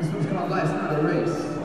This one's called Life's Not a Race.